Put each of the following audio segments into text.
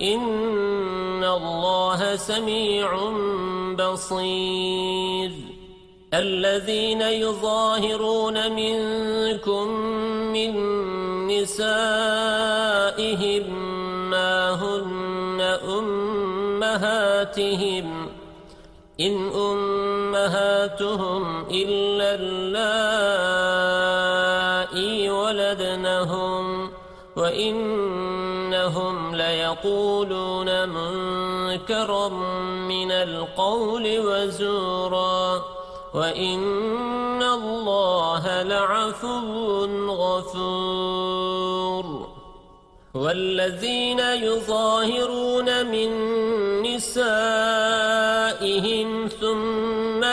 إن الله سميع بصير الذين يظاهرون منكم من نسائهم ما هن أمهاتهم إن أمهاتهم إلا اللائي ولدنهم وإنهم ليقولون منكرا من القول وزورا وإن الله لعفو غفور والذين يظاهرون من نسائهم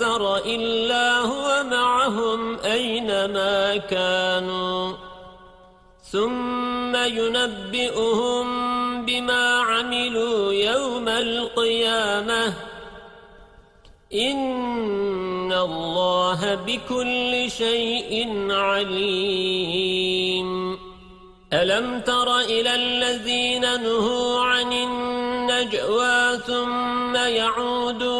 أكثر إلا هو معهم أينما كانوا. ثم ينبئهم بما عملوا يوم القيامة. إن الله بكل شيء عليم. ألم تر إلى الذين نهوا عن النجوى ثم يعودون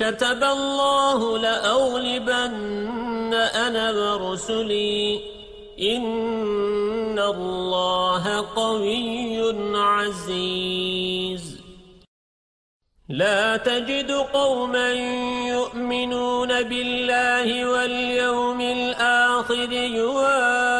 كتب الله لأغلبن أنا ورسلي. إن الله قوي عزيز. لا تجد قوما يؤمنون بالله واليوم الآخر يوادون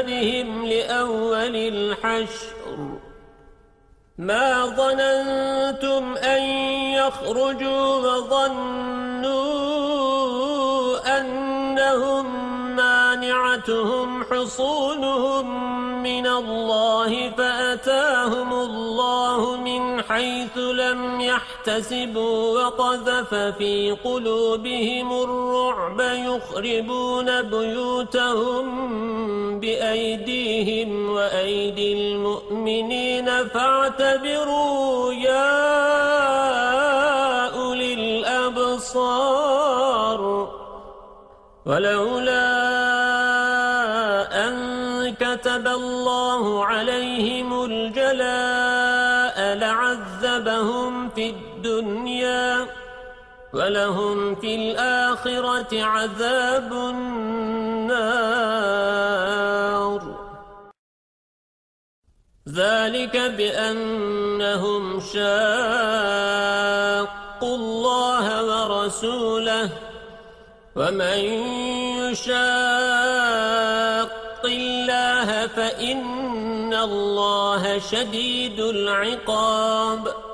ديارهم لأول الحشر. ما ظننتم أن يخرجوا وظنوا أنهم مانعتهم حصونهم من الله فأتاهم الله من حيث لم يحتسبوا وقذف في قلوبهم الرعب يخربون بيوتهم بأيديهم وأيدي المؤمنين فاعتبروا يا أولي الأبصار ولولا ولهم في الآخرة عذاب النار. ذلك بأنهم شاقوا الله ورسوله. ومن يشاق الله فإن الله شديد العقاب.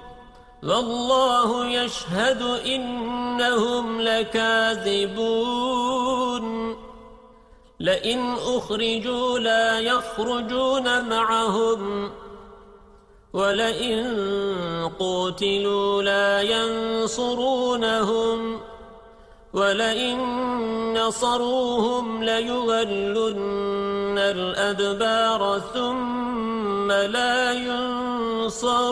والله يشهد إنهم لكاذبون. لئن أخرجوا لا يخرجون معهم ولئن قوتلوا لا ينصرونهم ولئن نصروهم ليغلن الأدبار ثم لا ينصرون.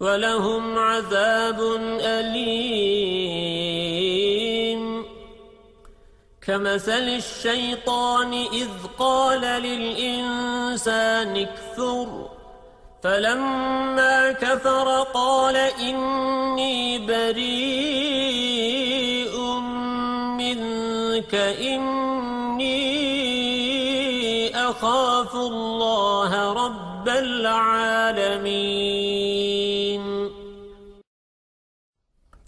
ولهم عذاب أليم. كمثل الشيطان إذ قال للإنسان أكثر فلما كفر قال إني بريء منك إني أخاف الله رب العالمين.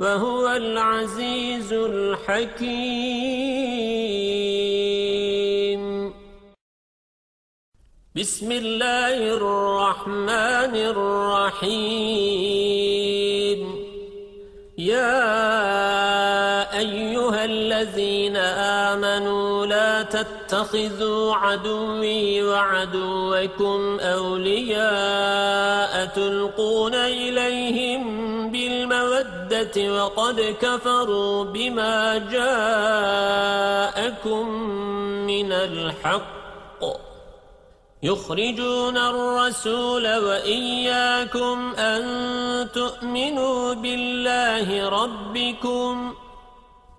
وهو العزيز الحكيم. بسم الله الرحمن الرحيم. يا أيها الذين آمنوا لا تتخذوا عدوي وعدوكم أولياء تلقون إليهم بالمودة وقد كفروا بما جاءكم من الحق. يخرجون الرسول وإياكم أن تؤمنوا بالله ربكم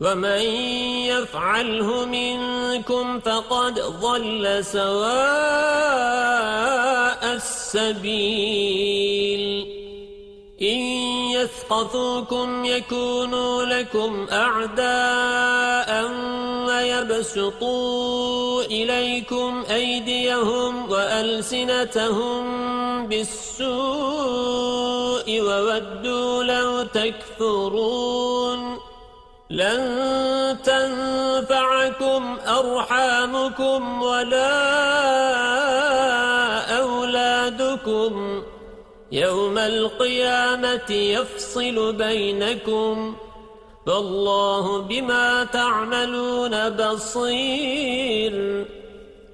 ومن يفعله منكم فقد ضل سواء السبيل. إن يثقفوكم يكونوا لكم أعداء ويبسطوا إليكم أيديهم وألسنتهم بالسوء وودوا لو تكفرون. لن تنفعكم أرحامكم ولا أولادكم. يوم القيامة يفصل بينكم. فالله بما تعملون بصير.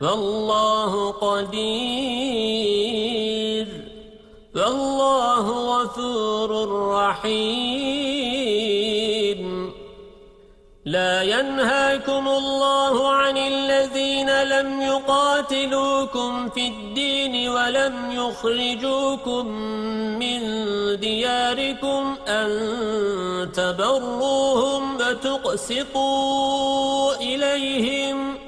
والله قدير والله غفور رحيم. لا ينهاكم الله عن الذين لم يقاتلوكم في الدين ولم يخرجوكم من دياركم أن تبروهم وتقسطوا إليهم.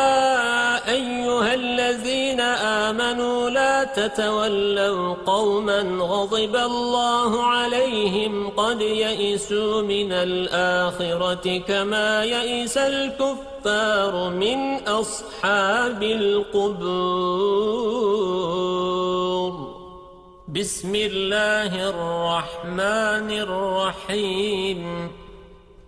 تتولوا قوما غضب الله عليهم قد يئسوا من الآخرة كما يئس الكفار من أصحاب القبور. بسم الله الرحمن الرحيم.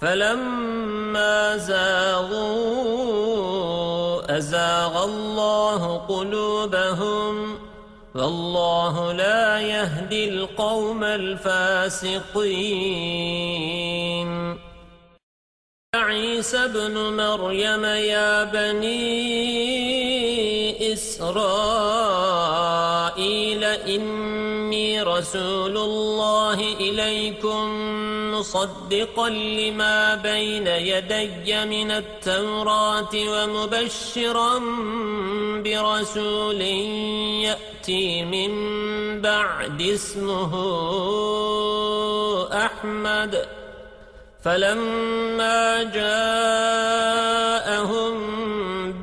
فَلَمَّا زَاغُوا أَزَاغَ اللَّهُ قُلُوبَهُمْ وَاللَّهُ لَا يَهْدِي الْقَوْمَ الْفَاسِقِينَ. عيسى بن مريم يا بني إسرائيل إني رسول الله إليكم مصدقا لما بين يدي من التوراة ومبشرا برسول يأتي من بعد اسمه أحمد فلما جاءهم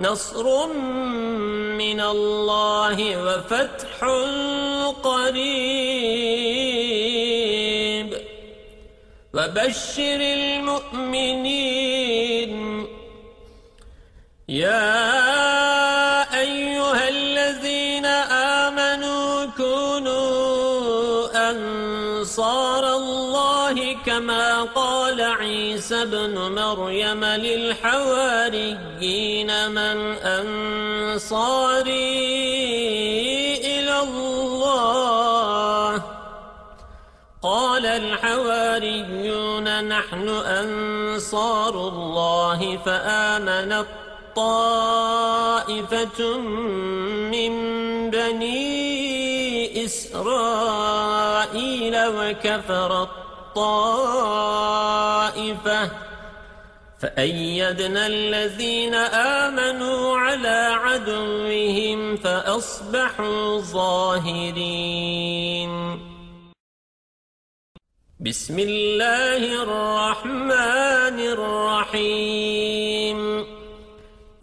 نصر من الله وفتح قريب. وبشر المؤمنين. يا عيسى بن مريم للحواريين من أنصاري إلى الله. قال الحواريون نحن أنصار الله فآمنت طائفة من بني إسرائيل وكفرت طائفة فأيدنا الذين آمنوا على عدوهم فأصبحوا ظاهرين. بسم الله الرحمن الرحيم.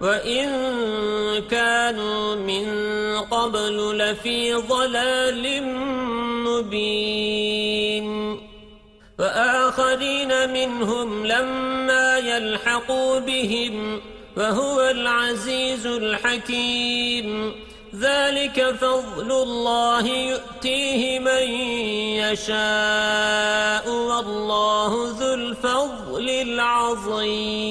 وَإِن كَانُوا مِن قَبْلُ لَفِي ضَلَالٍ مُبِينٍ وآخرين منهم لما يلحقوا بهم وهو العزيز الحكيم ذلك فضل الله يؤتيه من يشاء والله ذو الفضل العظيم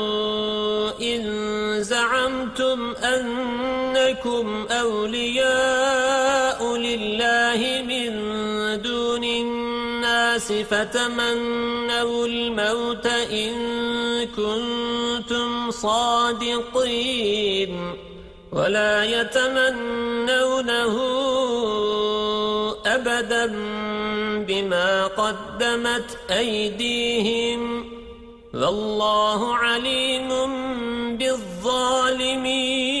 أنكم أولياء لله من دون الناس فتمنوا الموت إن كنتم صادقين ولا يتمنونه أبدا بما قدمت أيديهم والله عليم بالظالمين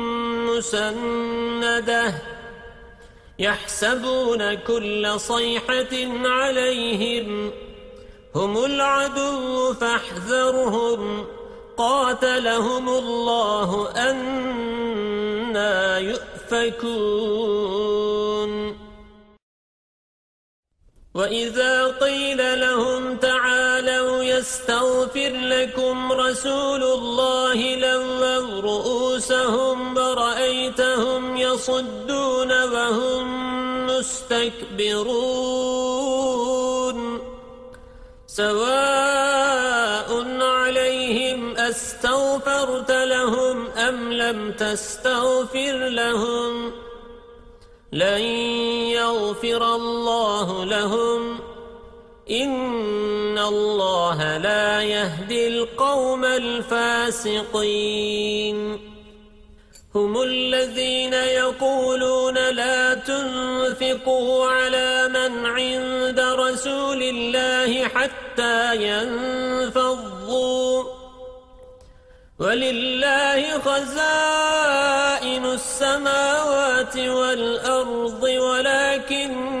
مسندة يحسبون كل صيحة عليهم هم العدو فاحذرهم قاتلهم الله أنا يؤفكون وإذا قيل لهم تعالوا يستغفر لكم رسول الله لووا رؤوسهم ورأيتهم يصدون وهم مستكبرون. سواء عليهم أستغفرت لهم أم لم تستغفر لهم لن يغفر الله لهم. إن الله لا يهدي القوم الفاسقين هم الذين يقولون لا تنفقوا على من عند رسول الله حتى ينفضوا ولله خزائن السماوات والأرض ولكن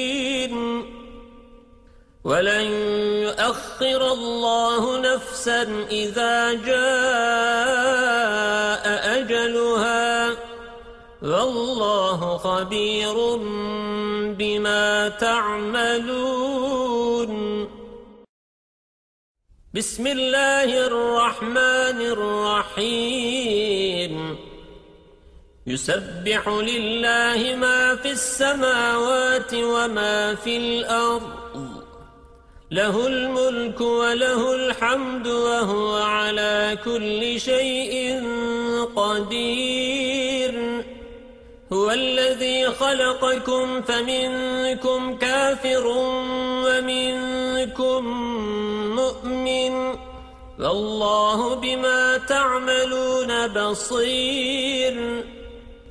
ولن يؤخر الله نفسا إذا جاء أجلها. والله خبير بما تعملون. بسم الله الرحمن الرحيم. يسبح لله ما في السماوات وما في الأرض. له الملك وله الحمد وهو على كل شيء قدير. هو الذي خلقكم فمنكم كافر ومنكم مؤمن. والله بما تعملون بصير.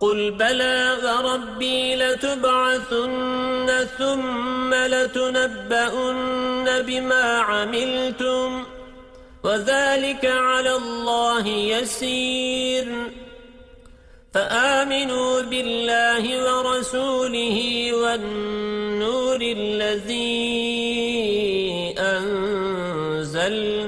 قل بلى وربي لتبعثن ثم لتنبؤن بما عملتم وذلك على الله يسير فآمنوا بالله ورسوله والنور الذي أنزل أنزلنا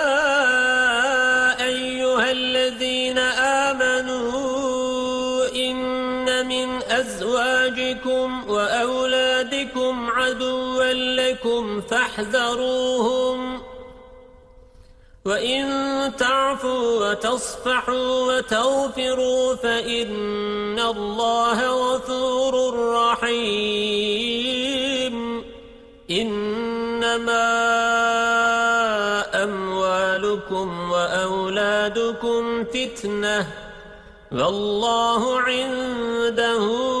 فاحذروهم. وإن تعفوا وتصفحوا وتغفروا فإن الله غفور رحيم. إنما أموالكم وأولادكم فتنة. والله عنده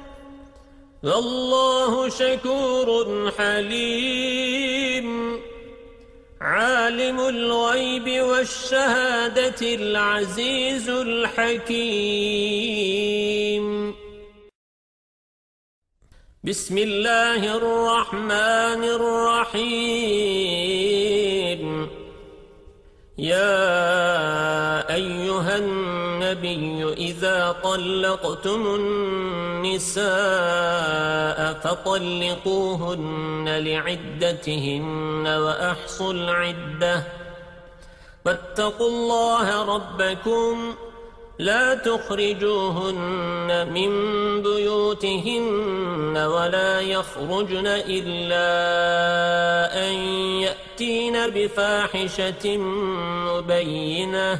والله شكور حليم. عالم الغيب والشهادة العزيز الحكيم. بسم الله الرحمن الرحيم. يا أيها النبي إذا طلقتم النساء فطلقوهن لعدتهن وأحصوا العدة. واتقوا الله ربكم. لا تخرجوهن من بيوتهن ولا يخرجن إلا أن يأتين بفاحشة مبينة.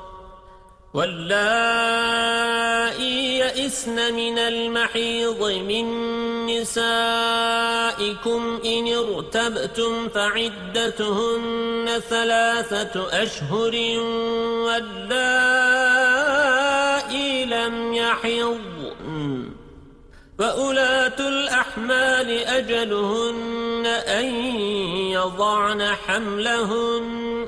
واللائي يئسن من المحيض من نسائكم إن ارتبتم فعدتهن ثلاثة أشهر واللائي لم يحضن فأولاة الأحمال أجلهن أن يضعن حملهن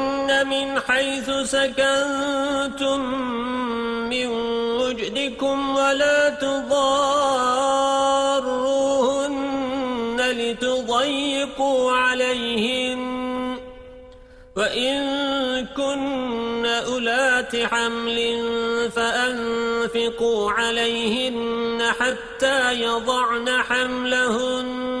من حيث سكنتم من وجدكم ولا تضاروهن لتضيقوا عليهم وإن كن أولات حمل فأنفقوا عليهن حتى يضعن حملهن.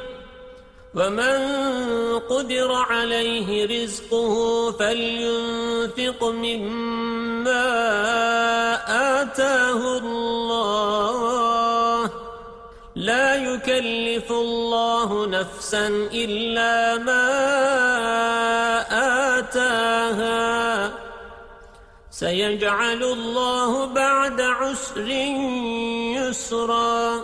ومن قدر عليه رزقه فلينفق مما آتاه الله لا يكلف الله نفسا إلا ما آتاها سيجعل الله بعد عسر يسرا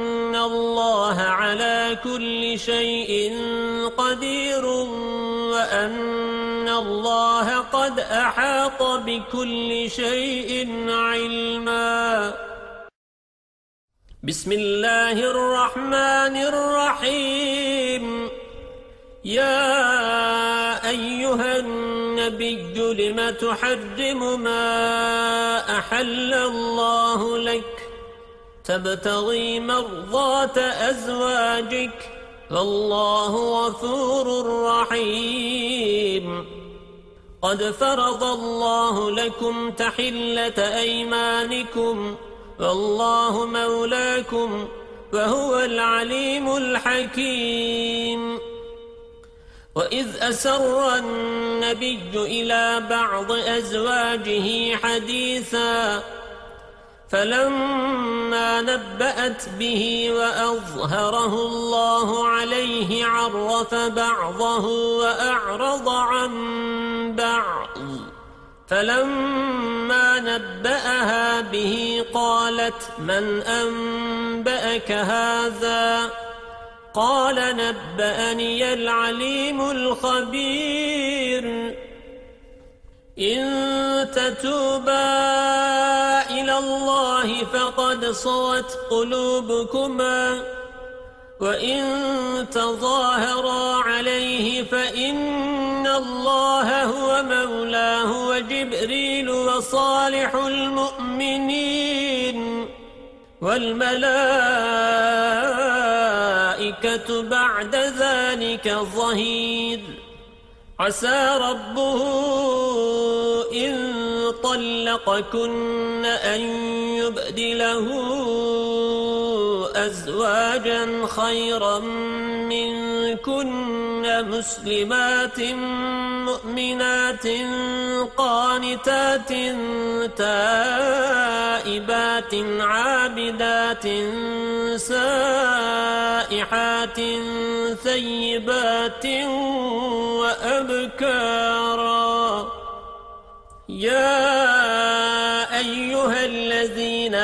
الله على كل شيء قدير وأن الله قد أحاط بكل شيء علما. بسم الله الرحمن الرحيم. يا أيها النبي لم تحرم ما أحل الله لك؟ تبتغي مرضات أزواجك. فالله غفور رحيم. قد فرض الله لكم تحلة أيمانكم. والله مولاكم وهو العليم الحكيم. وإذ أسر النبي إلى بعض أزواجه حديثا فلما نبأت به وأظهره الله عليه عرف بعضه وأعرض عن بعض فلما نبأها به قالت من أنبأك هذا؟ قال نبأني العليم الخبير إن تتوبا إلى الله فقد صوت قلوبكما وإن تظاهرا عليه فإن الله هو مولاه وجبريل وصالح المؤمنين والملائكة بعد ذلك ظهير. عسى ربه إن طلقكن أن يبدله أزواجا خيرا منكن مسلمات مؤمنات قانتات تائبات عابدات سائحات ثيبات وأبكارا. يا أيها الذين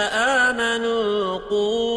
آمنوا قوا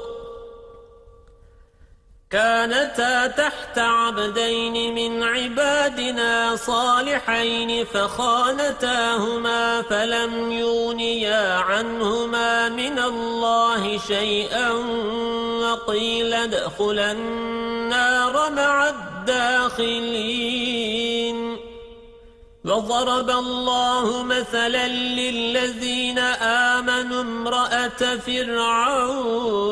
كانتا تحت عبدين من عبادنا صالحين فخانتاهما فلم يونيا عنهما من الله شيئا وقيل ادخلا النار مع الداخلين. وضرب الله مثلا للذين آمنوا امرأة فرعون.